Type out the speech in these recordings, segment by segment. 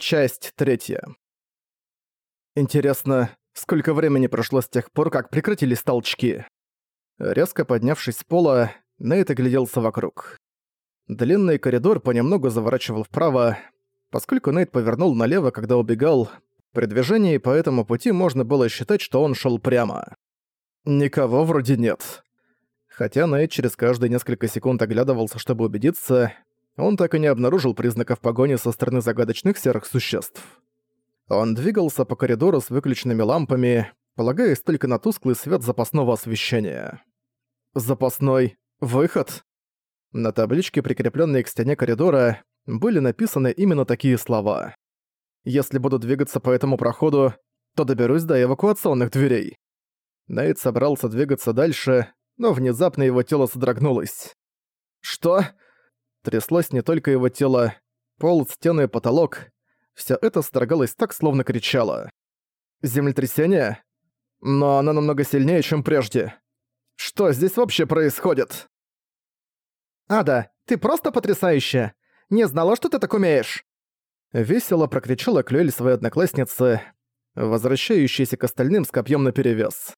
Часть третья. Интересно, сколько времени прошло с тех пор, как прекратились толчки? Резко поднявшись с пола, Нейт огляделся вокруг. Длинный коридор понемногу заворачивал вправо. Поскольку Нейт повернул налево, когда убегал, при движении по этому пути можно было считать, что он шел прямо. Никого вроде нет. Хотя Нейт через каждые несколько секунд оглядывался, чтобы убедиться, он так и не обнаружил признаков погони со стороны загадочных серых существ. Он двигался по коридору с выключенными лампами, полагаясь только на тусклый свет запасного освещения. Запасной выход. На табличке, прикрепленной к стене коридора, были написаны именно такие слова. «Если буду двигаться по этому проходу, то доберусь до эвакуационных дверей». Нейт собрался двигаться дальше, но внезапно его тело содрогнулось. «Что?» Тряслось не только его тело, пол, стены потолок. Всё это строгалось так, словно кричало. «Землетрясение? Но оно намного сильнее, чем прежде. Что здесь вообще происходит?» «Ада, ты просто потрясающая! Не знала, что ты так умеешь!» Весело прокричала Клюэль своей однокласснице, возвращающейся к остальным с копьем наперевес.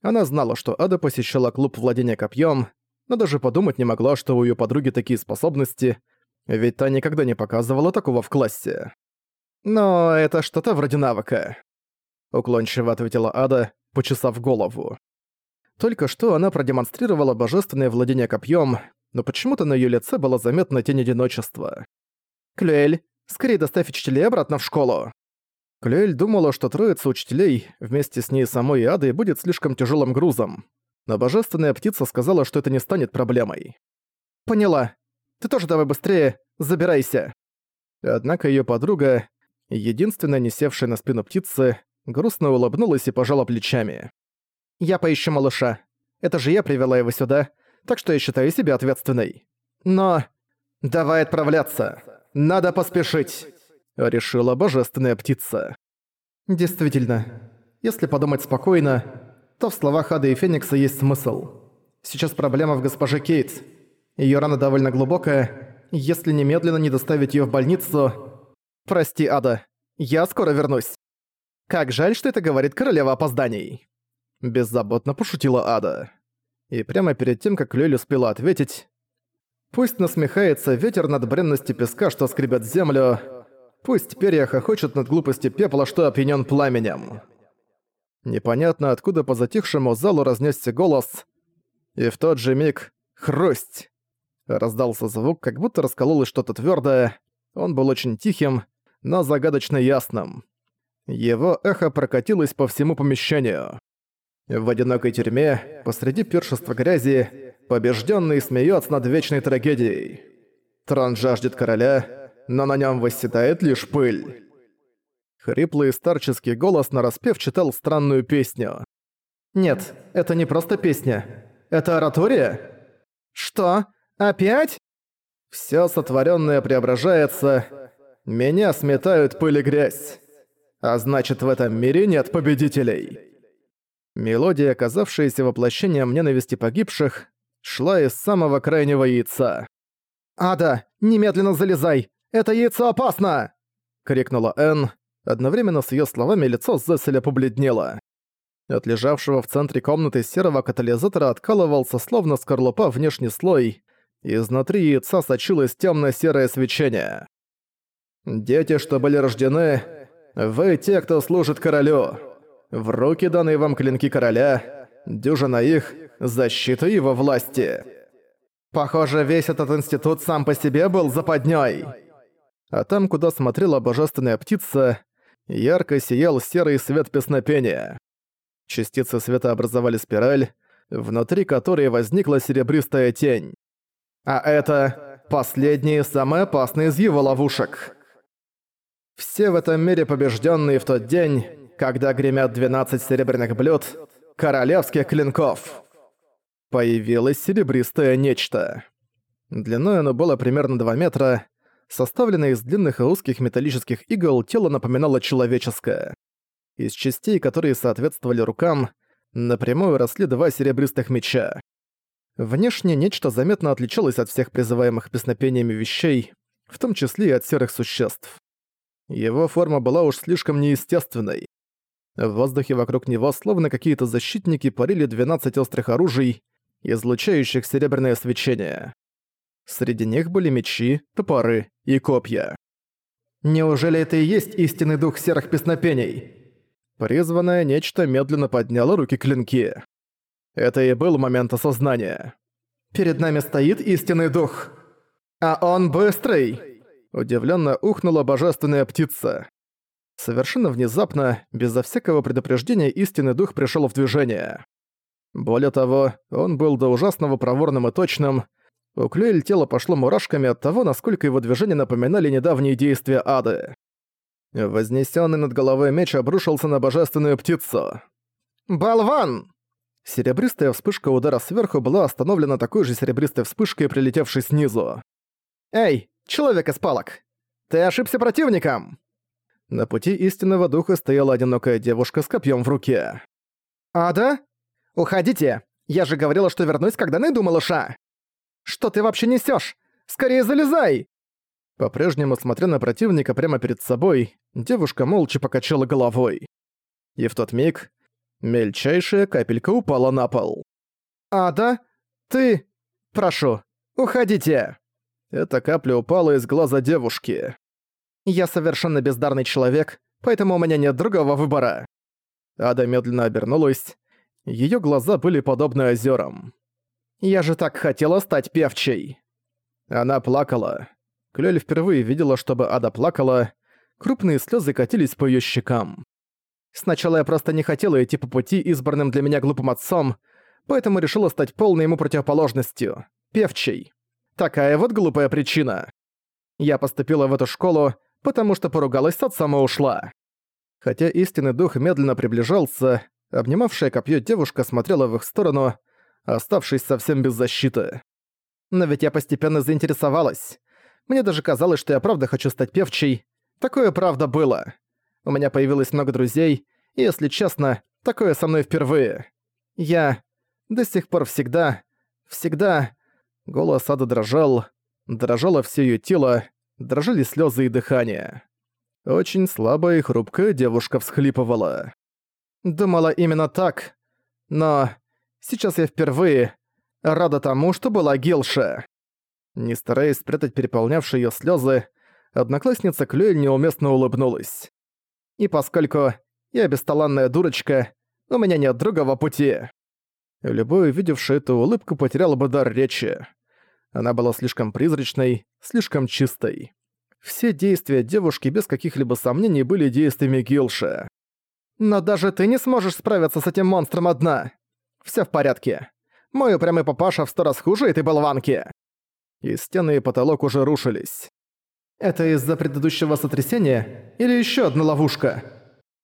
Она знала, что Ада посещала клуб владения копьем, но даже подумать не могла, что у её подруги такие способности, ведь та никогда не показывала такого в классе. «Но это что-то вроде навыка», — уклончиво ответила Ада, почесав голову. Только что она продемонстрировала божественное владение копьем, но почему-то на её лице было заметно тень одиночества. «Клюэль, скорее доставь учителей обратно в школу!» Клюэль думала, что троица учителей вместе с ней самой и Адой будет слишком тяжелым грузом, но божественная птица сказала, что это не станет проблемой. «Поняла. Ты тоже давай быстрее, забирайся». Однако её подруга, единственная не севшая на спину птицы, грустно улыбнулась и пожала плечами. «Я поищу малыша. Это же я привела его сюда, так что я считаю себя ответственной. Но... Давай отправляться. Надо поспешить», — решила божественная птица. Действительно, если подумать спокойно, то в словах Ады и Феникса есть смысл. Сейчас проблема в госпоже Кейт. Её рана довольно глубокая. Если немедленно не доставить её в больницу... Прости, Ада. Я скоро вернусь. Как жаль, что это говорит королева опозданий. Беззаботно пошутила Ада. И прямо перед тем, как Лёль успела ответить... Пусть насмехается ветер над бренностью песка, что скребет землю. Пусть перья хохочут над глупостью пепла, что опьянён пламенем. Непонятно откуда по затихшему залу разнесся голос, и в тот же миг «Хрусть!» Раздался звук, как будто раскололось что-то твёрдое. Он был очень тихим, но загадочно ясным. Его эхо прокатилось по всему помещению. В одинокой тюрьме, посреди пиршества грязи, побежденный смеется над вечной трагедией. Трон жаждет короля, но на нем восседает лишь пыль. Хриплый старческий голос нараспев читал странную песню. «Нет, это не просто песня. Это оратория?» «Что? Опять?» «Всё сотворённое преображается. Меня сметают пыль и грязь. А значит, в этом мире нет победителей». Мелодия, оказавшаяся воплощением ненависти погибших, шла из самого крайнего яйца. «Ада, немедленно залезай! Это яйцо опасно!» — крикнула Энн, Одновременно с её словами лицо Зесселя побледнело. От лежавшего в центре комнаты серого катализатора откалывался словно скорлупа внешний слой, изнутри яйца сочилось тёмно-серое свечение. «Дети, что были рождены, вы те, кто служит королю. В руки данные вам клинки короля, дюжина их — защита его власти». Похоже, весь этот институт сам по себе был западнёй. А там, куда смотрела божественная птица, ярко сиял серый свет песнопения. Частицы света образовали спираль, внутри которой возникла серебристая тень. А это последний, самый опасный из его ловушек. Все в этом мире побежденные в тот день, когда гремят 12 серебряных блюд, королевских клинков. Появилось серебристое нечто. Длиной оно было примерно 2 метра, Составленное из длинных и узких металлических игл, тело напоминало человеческое. Из частей, которые соответствовали рукам, напрямую росли два серебристых меча. Внешне нечто заметно отличалось от всех призываемых песнопениями вещей, в том числе и от серых существ. Его форма была уж слишком неестественной. В воздухе вокруг него словно какие-то защитники парили 12 острых оружий, излучающих серебряное свечение. Среди них были мечи, топоры и копья. «Неужели это и есть истинный дух серых песнопений?» Призванное нечто медленно подняло руки клинки. Это и был момент осознания. «Перед нами стоит истинный дух. А он быстрый!» Удивленно ухнула божественная птица. Совершенно внезапно, безо всякого предупреждения, истинный дух пришел в движение. Более того, он был до ужасного проворным и точным. У Клюэль тело пошло мурашками от того, насколько его движения напоминали недавние действия ады. Вознесенный над головой меч обрушился на божественную птицу. «Болван!» Серебристая вспышка удара сверху была остановлена такой же серебристой вспышкой, прилетевшей снизу. «Эй, человек из палок! Ты ошибся противником!» На пути истинного духа стояла одинокая девушка с копьем в руке. «Ада? Уходите! Я же говорила, что вернусь, когда найду малыша! Что ты вообще несешь? Скорее залезай!» По-прежнему, смотря на противника прямо перед собой, девушка молча покачала головой. И в тот миг мельчайшая капелька упала на пол. «Ада? Ты? Прошу, уходите!» Эта капля упала из глаза девушки. Я совершенно бездарный человек, поэтому у меня нет другого выбора». Ада медленно обернулась. Её глаза были подобны озерам. «Я же так хотела стать певчей!» Она плакала. Клёль впервые видела, чтобы Ада плакала. Крупные слёзы катились по её щекам. «Сначала я просто не хотела идти по пути, избранным для меня глупым отцом, поэтому решила стать полной ему противоположностью — певчей. Такая вот глупая причина. Я поступила в эту школу, потому что поругалась с отцом и ушла. Хотя истинный дух медленно приближался, обнимавшая копье девушка смотрела в их сторону, оставшись совсем без защиты. Но ведь я постепенно заинтересовалась. Мне даже казалось, что я правда хочу стать певчей. Такое правда было. У меня появилось много друзей, и, если честно, такое со мной впервые. Я до сих пор всегда, всегда... Голос Ада дрожал, дрожало все ее тело, дрожали слезы и дыхание. Очень слабая и хрупкая девушка всхлипывала. «Думала именно так, но сейчас я впервые рада тому, что была Гилша». Не стараясь спрятать переполнявшие её слезы, одноклассница Клюэль неуместно улыбнулась. «И поскольку я бесталанная дурочка, у меня нет другого пути». Любой, увидевший эту улыбку, потерял бы дар речи. Она была слишком призрачной, слишком чистой. Все действия девушки без каких-либо сомнений были действиями Гилша. «Но даже ты не сможешь справиться с этим монстром одна. Всё в порядке. Мой упрямый папаша в сто раз хуже этой болванки». И стены и потолок уже рушились. «Это из-за предыдущего сотрясения? Или ещё одна ловушка?»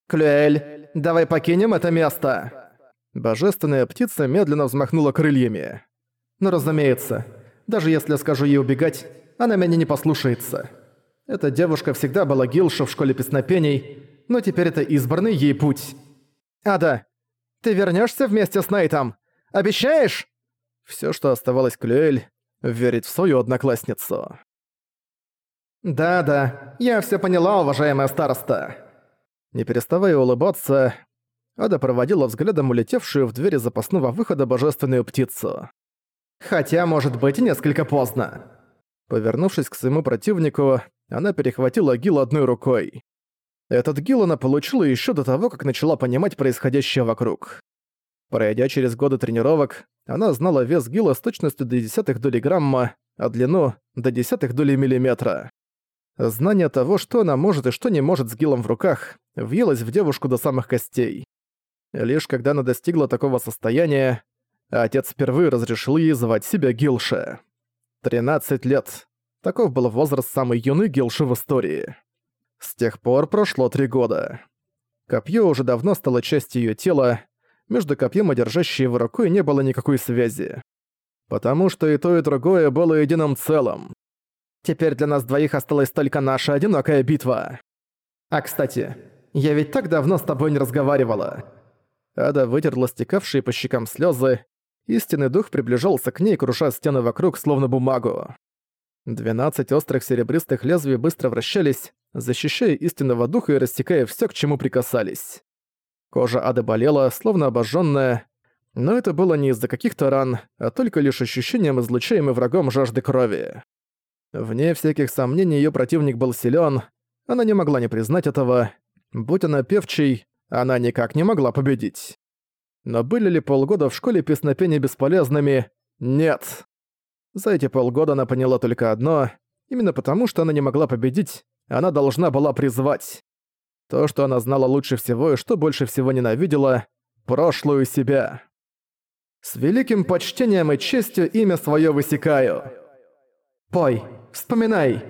«Клюэль, давай покинем это место!» Божественная птица медленно взмахнула крыльями. «Ну, разумеется. Даже если я скажу ей убегать, она меня не послушается. Эта девушка всегда была Гилша в школе песнопений, но теперь это избранный ей путь. Ада, ты вернешься вместе с Нейтом? Обещаешь? Все, что оставалось Клюэль, верить в свою одноклассницу. «Да-да, я все поняла, уважаемая староста». Не переставая улыбаться, Ада проводила взглядом улетевшую в двери запасного выхода божественную птицу. Хотя, может быть, несколько поздно. Повернувшись к своему противнику, она перехватила Гил одной рукой. Этот Гил она получила еще до того, как начала понимать происходящее вокруг. Пройдя через годы тренировок, она знала вес Гила с точностью до десятых долей грамма, а длину — до десятых долей миллиметра. Знание того, что она может и что не может с Гилом в руках, въелось в девушку до самых костей. Лишь когда она достигла такого состояния, отец впервые разрешил ей звать себя Гилша. 13 лет. Таков был возраст самой юной Гилши в истории. С тех пор прошло три года. Копье уже давно стало частью ее тела, между копьем и держащей его рукой не было никакой связи. Потому что и то, и другое было единым целым. Теперь для нас двоих осталась только наша одинокая битва. А кстати, я ведь так давно с тобой не разговаривала. Ада вытерла стекавшие по щекам слезы Истинный дух приближался к ней, круша стены вокруг, словно бумагу. Двенадцать острых серебристых лезвий быстро вращались, защищая истинного духа и рассекая все, к чему прикасались. Кожа Ады болела, словно обожженная, но это было не из-за каких-то ран, а только лишь ощущением излучаемой врагом жажды крови. Вне всяких сомнений ее противник был силен, она не могла не признать этого. Будь она певчей, она никак не могла победить. Но были ли полгода в школе песнопения бесполезными? Нет. За эти полгода она поняла только одно. Именно потому, что она не могла победить, она должна была призвать. То, что она знала лучше всего и что больше всего ненавидела — прошлую себя. С великим почтением и честью имя свое высекаю. Пой, вспоминай.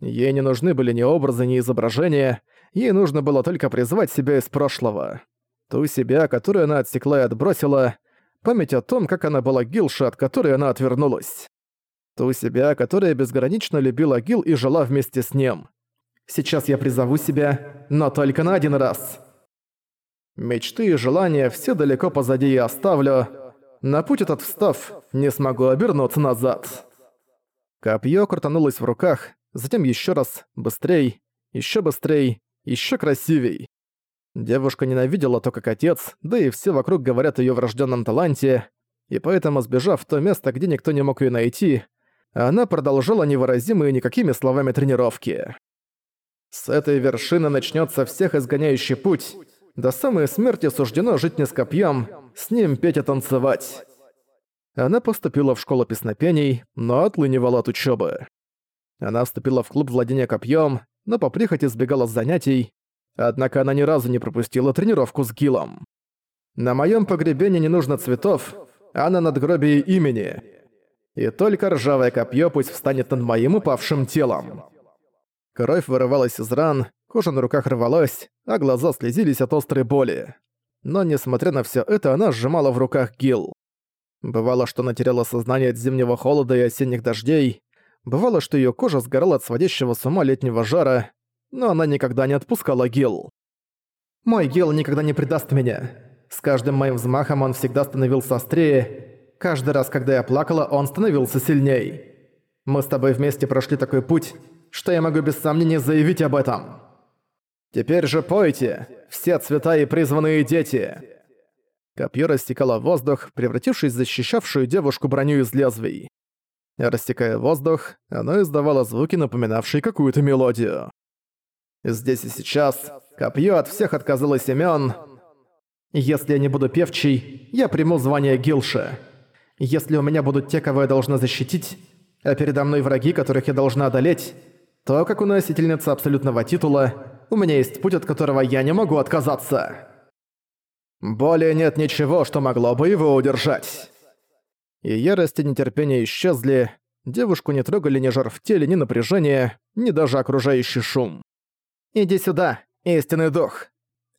Ей не нужны были ни образы, ни изображения, ей нужно было только призвать себя из прошлого. Ту себя, которую она отсекла и отбросила, память о том, как она была Гилша, от которой она отвернулась. Ту себя, которая безгранично любила Гил и жила вместе с ним. Сейчас я призову себя, но только на один раз. Мечты и желания все далеко позади я оставлю. На путь этот встав, не смогу обернуться назад. Копье крутанулось в руках, затем еще раз, быстрей, еще быстрей, еще красивей. Девушка ненавидела то, как отец, да и все вокруг говорят о её врожденном таланте, и поэтому, сбежав в то место, где никто не мог ее найти, она продолжала невыразимые никакими словами тренировки. С этой вершины начнется всех изгоняющий путь. До самой смерти суждено жить не с копьем, с ним петь и танцевать. Она поступила в школу песнопений, но отлынивала от учебы. Она вступила в клуб владения копьем, но по прихоти сбегала с занятий, однако она ни разу не пропустила тренировку с Гилом. На моем погребении не нужно цветов, а на надгробии имени. И только ржавое копье пусть встанет над моим упавшим телом. Кровь вырывалась из ран, кожа на руках рвалась, а глаза слезились от острой боли. Но несмотря на все это, она сжимала в руках Гил. Бывало, что она теряла сознание от зимнего холода и осенних дождей, Бывало, что её кожа сгорала от сводящего с ума летнего жара, но она никогда не отпускала Гил. «Мой Гил никогда не предаст меня. С каждым моим взмахом он всегда становился острее. Каждый раз, когда я плакала, он становился сильней. Мы с тобой вместе прошли такой путь, что я могу без сомнения заявить об этом. Теперь же пойте, все цвета и призванные дети!» Копье растекало воздух, превратившись в защищавшую девушку броню из лезвий. Растекая воздух, оно издавало звуки, напоминавшие какую-то мелодию. Здесь и сейчас копье от всех отказалось имен. Если я не буду певчей, я приму звание Гилши. Если у меня будут те, кого я должна защитить, а передо мной враги, которых я должна одолеть, то, как у носительницы абсолютного титула, у меня есть путь, от которого я не могу отказаться. Более нет ничего, что могло бы его удержать и ярость и нетерпение исчезли, девушку не трогали ни жар в теле, ни напряжение, ни даже окружающий шум. «Иди сюда, истинный дух!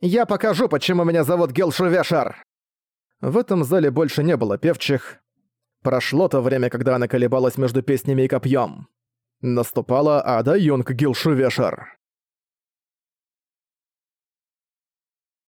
Я покажу, почему меня зовут Гелшу Вешар!» В этом зале больше не было певчих. Прошло то время, когда она колебалась между песнями и копьем. Наступала Ада Юнг Гилшу Вешар.